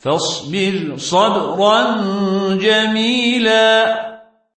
فاصبر صبرا جميلا.